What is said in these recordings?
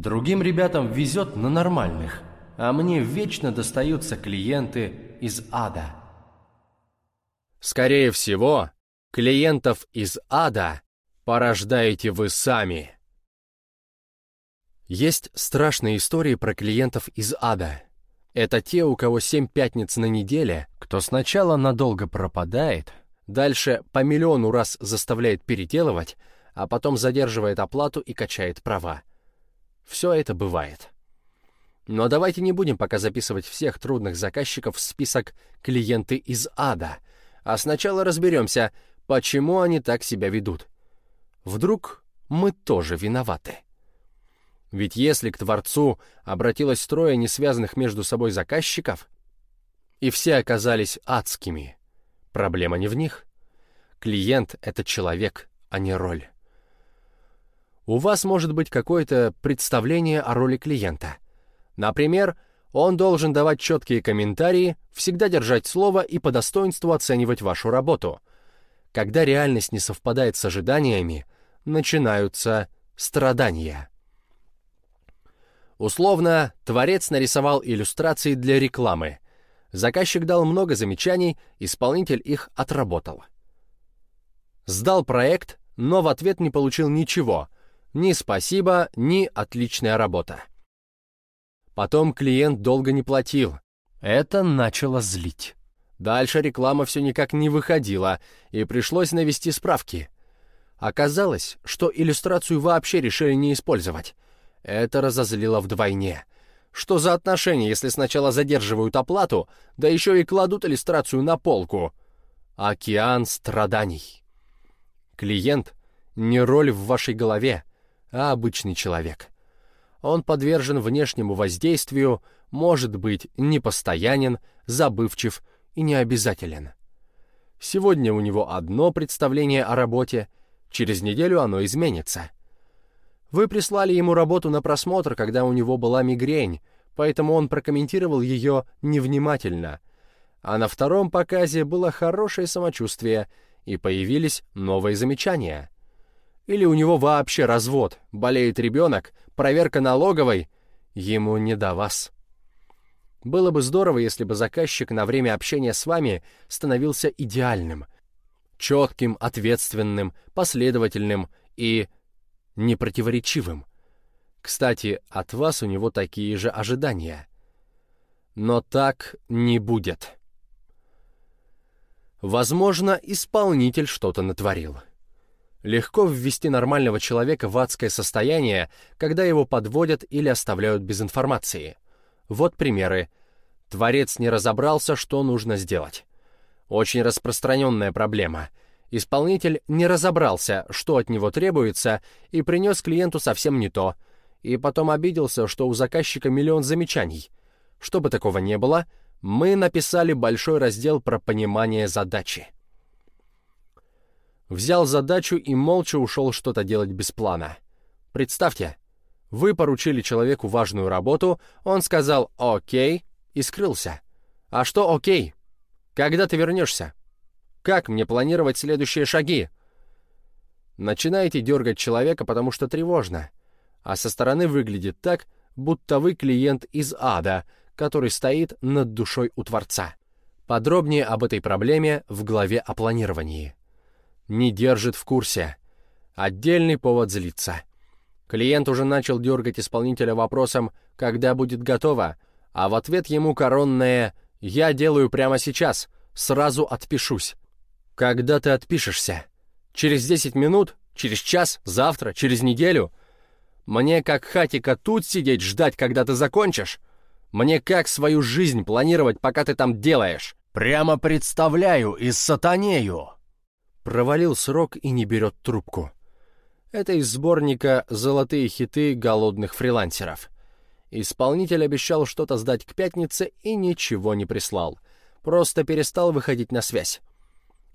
Другим ребятам везет на нормальных, а мне вечно достаются клиенты из ада. Скорее всего, клиентов из ада порождаете вы сами. Есть страшные истории про клиентов из ада. Это те, у кого семь пятниц на неделе, кто сначала надолго пропадает, дальше по миллиону раз заставляет переделывать, а потом задерживает оплату и качает права. Все это бывает. Но давайте не будем пока записывать всех трудных заказчиков в список «клиенты из ада», а сначала разберемся, почему они так себя ведут. Вдруг мы тоже виноваты. Ведь если к Творцу обратилось трое несвязанных между собой заказчиков, и все оказались адскими, проблема не в них. Клиент — это человек, а не роль. У вас может быть какое-то представление о роли клиента. Например, он должен давать четкие комментарии, всегда держать слово и по достоинству оценивать вашу работу. Когда реальность не совпадает с ожиданиями, начинаются страдания. Условно, творец нарисовал иллюстрации для рекламы. Заказчик дал много замечаний, исполнитель их отработал. Сдал проект, но в ответ не получил ничего — ни спасибо, ни отличная работа. Потом клиент долго не платил. Это начало злить. Дальше реклама все никак не выходила, и пришлось навести справки. Оказалось, что иллюстрацию вообще решили не использовать. Это разозлило вдвойне. Что за отношения, если сначала задерживают оплату, да еще и кладут иллюстрацию на полку? Океан страданий. Клиент — не роль в вашей голове, а обычный человек. Он подвержен внешнему воздействию, может быть непостоянен, забывчив и необязателен. Сегодня у него одно представление о работе, через неделю оно изменится. Вы прислали ему работу на просмотр, когда у него была мигрень, поэтому он прокомментировал ее невнимательно. А на втором показе было хорошее самочувствие, и появились новые замечания — или у него вообще развод, болеет ребенок, проверка налоговой. Ему не до вас. Было бы здорово, если бы заказчик на время общения с вами становился идеальным, четким, ответственным, последовательным и непротиворечивым. Кстати, от вас у него такие же ожидания. Но так не будет. Возможно, исполнитель что-то натворил. Легко ввести нормального человека в адское состояние, когда его подводят или оставляют без информации. Вот примеры. Творец не разобрался, что нужно сделать. Очень распространенная проблема. Исполнитель не разобрался, что от него требуется, и принес клиенту совсем не то. И потом обиделся, что у заказчика миллион замечаний. Чтобы такого не было, мы написали большой раздел про понимание задачи. Взял задачу и молча ушел что-то делать без плана. Представьте, вы поручили человеку важную работу, он сказал «Окей» и скрылся. А что «Окей»? Когда ты вернешься? Как мне планировать следующие шаги? Начинаете дергать человека, потому что тревожно. А со стороны выглядит так, будто вы клиент из ада, который стоит над душой у Творца. Подробнее об этой проблеме в главе о планировании не держит в курсе. Отдельный повод злиться. Клиент уже начал дергать исполнителя вопросом «когда будет готово?», а в ответ ему коронное «я делаю прямо сейчас, сразу отпишусь». Когда ты отпишешься? Через 10 минут? Через час? Завтра? Через неделю? Мне как хатика тут сидеть ждать, когда ты закончишь? Мне как свою жизнь планировать, пока ты там делаешь? Прямо представляю и сатанею. Провалил срок и не берет трубку. Это из сборника «Золотые хиты голодных фрилансеров». Исполнитель обещал что-то сдать к пятнице и ничего не прислал. Просто перестал выходить на связь.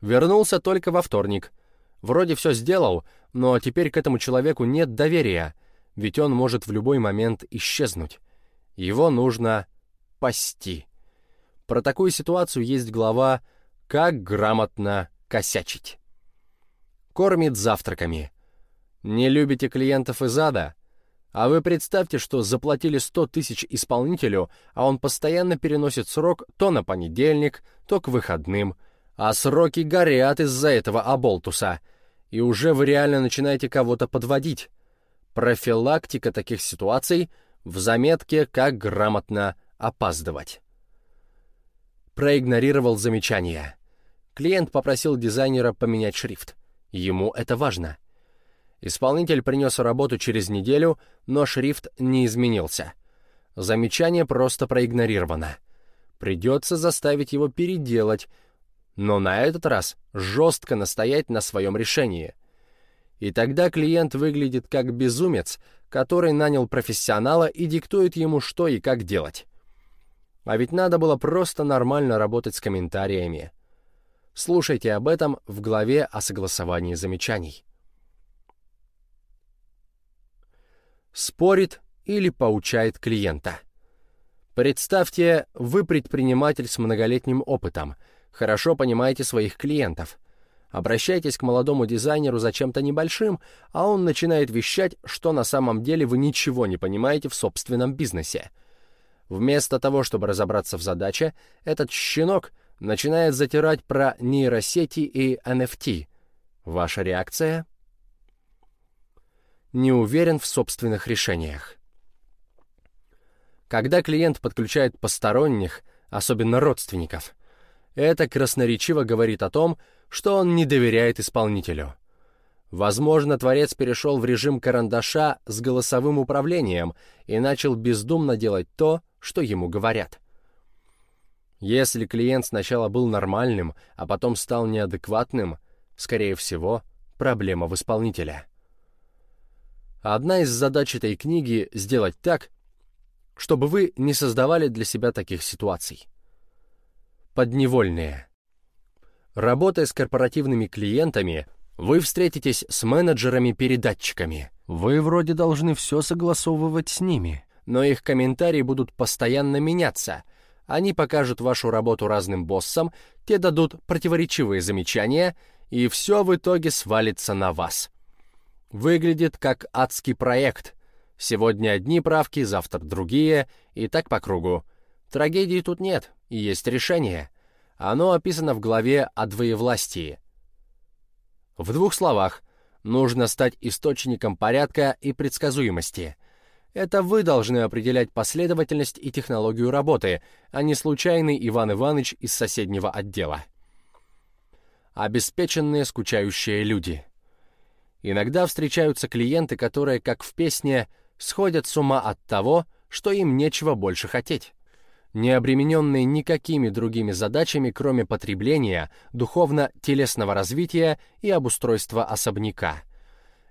Вернулся только во вторник. Вроде все сделал, но теперь к этому человеку нет доверия, ведь он может в любой момент исчезнуть. Его нужно пасти. Про такую ситуацию есть глава «Как грамотно косячить. Кормит завтраками. Не любите клиентов из ада? А вы представьте, что заплатили 100 тысяч исполнителю, а он постоянно переносит срок то на понедельник, то к выходным. А сроки горят из-за этого оболтуса. И уже вы реально начинаете кого-то подводить. Профилактика таких ситуаций в заметке «Как грамотно опаздывать». Проигнорировал замечание. Клиент попросил дизайнера поменять шрифт. Ему это важно. Исполнитель принес работу через неделю, но шрифт не изменился. Замечание просто проигнорировано. Придется заставить его переделать, но на этот раз жестко настоять на своем решении. И тогда клиент выглядит как безумец, который нанял профессионала и диктует ему, что и как делать. А ведь надо было просто нормально работать с комментариями. Слушайте об этом в главе о согласовании замечаний. спорит или поучает клиента. Представьте, вы предприниматель с многолетним опытом, хорошо понимаете своих клиентов. Обращайтесь к молодому дизайнеру за чем-то небольшим, а он начинает вещать, что на самом деле вы ничего не понимаете в собственном бизнесе. Вместо того, чтобы разобраться в задаче, этот щенок начинает затирать про нейросети и NFT. Ваша реакция? не уверен в собственных решениях. Когда клиент подключает посторонних, особенно родственников, это красноречиво говорит о том, что он не доверяет исполнителю. Возможно, творец перешел в режим карандаша с голосовым управлением и начал бездумно делать то, что ему говорят. Если клиент сначала был нормальным, а потом стал неадекватным, скорее всего, проблема в исполнителе. Одна из задач этой книги — сделать так, чтобы вы не создавали для себя таких ситуаций. Подневольные. Работая с корпоративными клиентами, вы встретитесь с менеджерами-передатчиками. Вы вроде должны все согласовывать с ними, но их комментарии будут постоянно меняться. Они покажут вашу работу разным боссам, те дадут противоречивые замечания, и все в итоге свалится на вас. Выглядит как адский проект. Сегодня одни правки, завтра другие, и так по кругу. Трагедии тут нет, и есть решение. Оно описано в главе о двоевластии. В двух словах, нужно стать источником порядка и предсказуемости. Это вы должны определять последовательность и технологию работы, а не случайный Иван Иванович из соседнего отдела. Обеспеченные скучающие люди — Иногда встречаются клиенты, которые, как в песне, сходят с ума от того, что им нечего больше хотеть. Не обремененные никакими другими задачами, кроме потребления, духовно-телесного развития и обустройства особняка.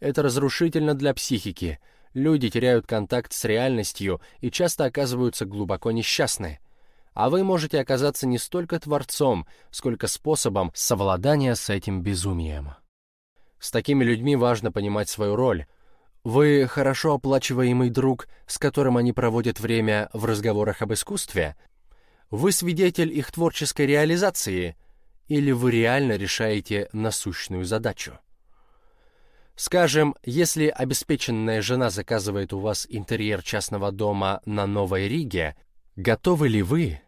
Это разрушительно для психики. Люди теряют контакт с реальностью и часто оказываются глубоко несчастны. А вы можете оказаться не столько творцом, сколько способом совладания с этим безумием. С такими людьми важно понимать свою роль. Вы хорошо оплачиваемый друг, с которым они проводят время в разговорах об искусстве? Вы свидетель их творческой реализации? Или вы реально решаете насущную задачу? Скажем, если обеспеченная жена заказывает у вас интерьер частного дома на Новой Риге, готовы ли вы,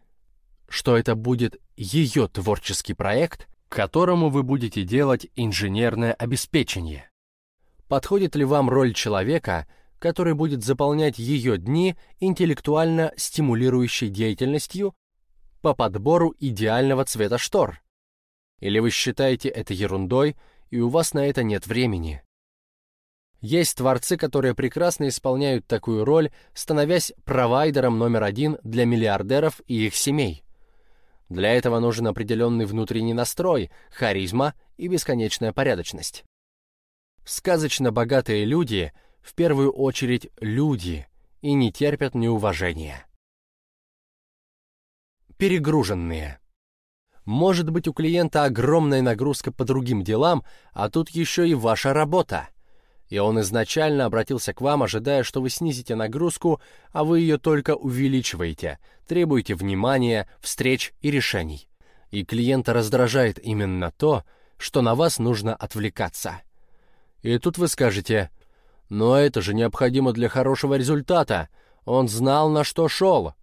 что это будет ее творческий проект, которому вы будете делать инженерное обеспечение. Подходит ли вам роль человека, который будет заполнять ее дни интеллектуально стимулирующей деятельностью по подбору идеального цвета штор? Или вы считаете это ерундой, и у вас на это нет времени? Есть творцы, которые прекрасно исполняют такую роль, становясь провайдером номер один для миллиардеров и их семей. Для этого нужен определенный внутренний настрой, харизма и бесконечная порядочность. Сказочно богатые люди, в первую очередь люди, и не терпят неуважения. Перегруженные. Может быть, у клиента огромная нагрузка по другим делам, а тут еще и ваша работа — и он изначально обратился к вам, ожидая, что вы снизите нагрузку, а вы ее только увеличиваете, требуете внимания, встреч и решений. И клиента раздражает именно то, что на вас нужно отвлекаться. И тут вы скажете, Но это же необходимо для хорошего результата. Он знал, на что шел.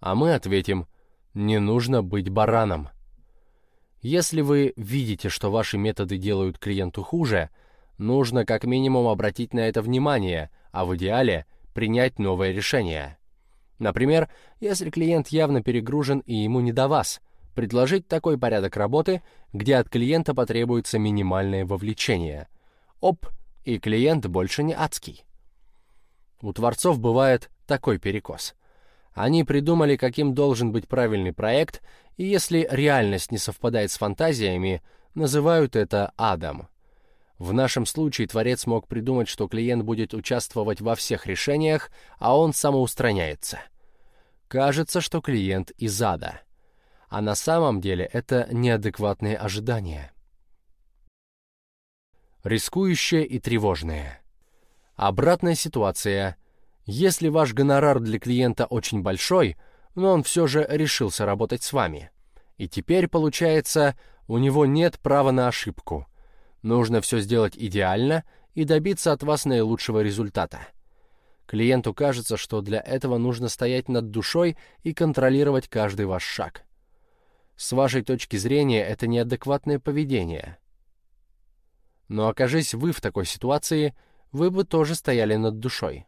А мы ответим, не нужно быть бараном. Если вы видите, что ваши методы делают клиенту хуже, нужно как минимум обратить на это внимание, а в идеале принять новое решение. Например, если клиент явно перегружен и ему не до вас, предложить такой порядок работы, где от клиента потребуется минимальное вовлечение. Оп, и клиент больше не адский. У творцов бывает такой перекос. Они придумали, каким должен быть правильный проект, и если реальность не совпадает с фантазиями, называют это адом. В нашем случае творец мог придумать, что клиент будет участвовать во всех решениях, а он самоустраняется. Кажется, что клиент из ада. А на самом деле это неадекватные ожидания. Рискующее и тревожное. Обратная ситуация. Если ваш гонорар для клиента очень большой, но он все же решился работать с вами. И теперь, получается, у него нет права на ошибку. Нужно все сделать идеально и добиться от вас наилучшего результата. Клиенту кажется, что для этого нужно стоять над душой и контролировать каждый ваш шаг. С вашей точки зрения это неадекватное поведение. Но окажись вы в такой ситуации, вы бы тоже стояли над душой.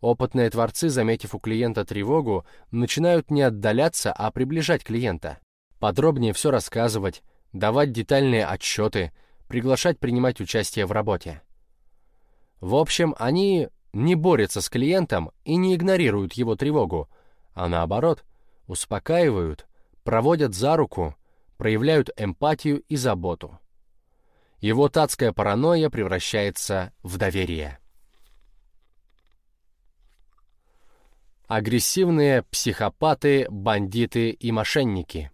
Опытные творцы, заметив у клиента тревогу, начинают не отдаляться, а приближать клиента. Подробнее все рассказывать, давать детальные отчеты, приглашать принимать участие в работе. В общем, они не борются с клиентом и не игнорируют его тревогу, а наоборот, успокаивают, проводят за руку, проявляют эмпатию и заботу его татская паранойя превращается в доверие. Агрессивные психопаты, бандиты и мошенники.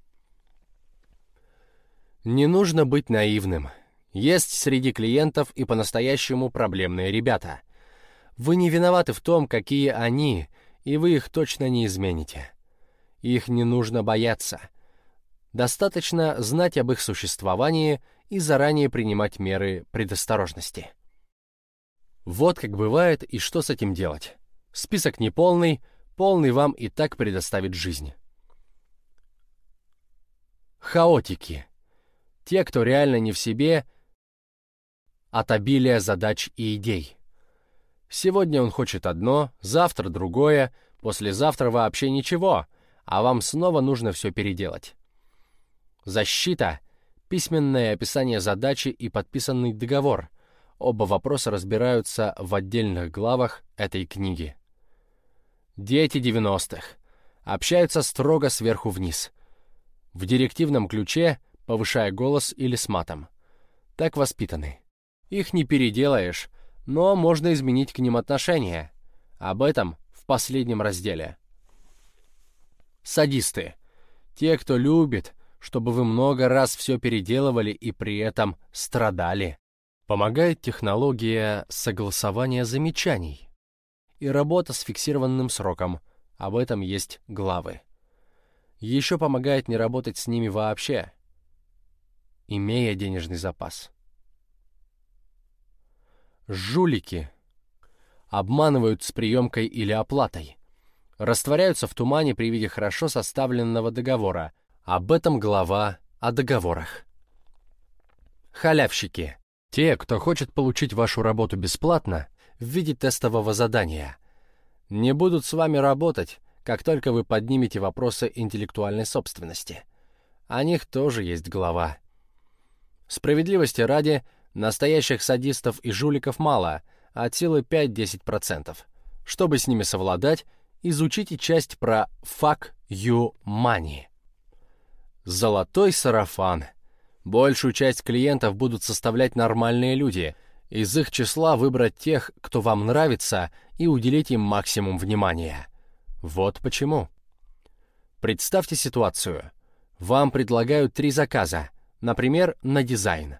Не нужно быть наивным. Есть среди клиентов и по-настоящему проблемные ребята. Вы не виноваты в том, какие они, и вы их точно не измените. Их не нужно бояться. Достаточно знать об их существовании и заранее принимать меры предосторожности. Вот как бывает и что с этим делать. Список неполный, полный вам и так предоставит жизнь. Хаотики. Те, кто реально не в себе от обилия задач и идей. Сегодня он хочет одно, завтра другое, послезавтра вообще ничего, а вам снова нужно все переделать. Защита — письменное описание задачи и подписанный договор. Оба вопроса разбираются в отдельных главах этой книги. Дети 90-х. Общаются строго сверху вниз. В директивном ключе, повышая голос или с матом. Так воспитаны. Их не переделаешь, но можно изменить к ним отношение. Об этом в последнем разделе. Садисты. Те, кто любит, чтобы вы много раз все переделывали и при этом страдали. Помогает технология согласования замечаний и работа с фиксированным сроком. Об этом есть главы. Еще помогает не работать с ними вообще, имея денежный запас. Жулики обманывают с приемкой или оплатой, растворяются в тумане при виде хорошо составленного договора, об этом глава о договорах. Халявщики. Те, кто хочет получить вашу работу бесплатно в виде тестового задания. Не будут с вами работать, как только вы поднимете вопросы интеллектуальной собственности. О них тоже есть глава. Справедливости ради, настоящих садистов и жуликов мало, от силы 5-10%. Чтобы с ними совладать, изучите часть про «fuck you money». Золотой сарафан. Большую часть клиентов будут составлять нормальные люди. Из их числа выбрать тех, кто вам нравится, и уделить им максимум внимания. Вот почему. Представьте ситуацию. Вам предлагают три заказа, например, на дизайн.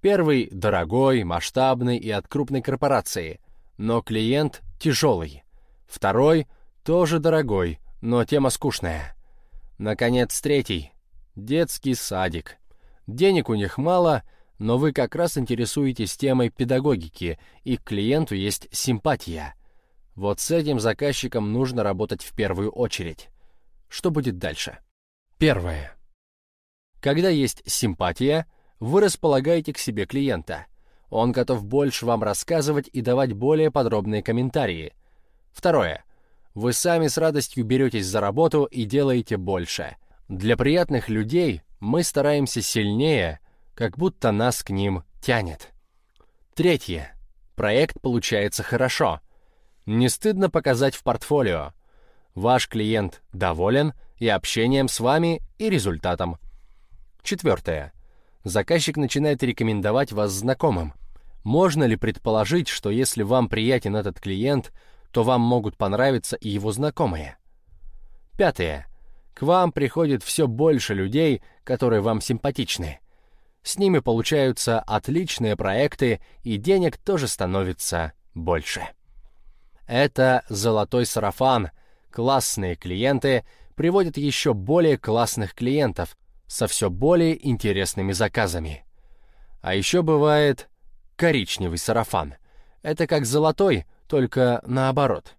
Первый – дорогой, масштабный и от крупной корпорации, но клиент тяжелый. Второй – тоже дорогой, но тема скучная. Наконец, третий Детский садик. Денег у них мало, но вы как раз интересуетесь темой педагогики, и к клиенту есть симпатия. Вот с этим заказчиком нужно работать в первую очередь. Что будет дальше? Первое. Когда есть симпатия, вы располагаете к себе клиента. Он готов больше вам рассказывать и давать более подробные комментарии. Второе. Вы сами с радостью беретесь за работу и делаете больше. Для приятных людей мы стараемся сильнее, как будто нас к ним тянет. Третье. Проект получается хорошо. Не стыдно показать в портфолио. Ваш клиент доволен и общением с вами, и результатом. Четвертое. Заказчик начинает рекомендовать вас знакомым. Можно ли предположить, что если вам приятен этот клиент, то вам могут понравиться и его знакомые? Пятое. К вам приходит все больше людей, которые вам симпатичны. С ними получаются отличные проекты, и денег тоже становится больше. Это золотой сарафан. Классные клиенты приводят еще более классных клиентов со все более интересными заказами. А еще бывает коричневый сарафан. Это как золотой, только наоборот.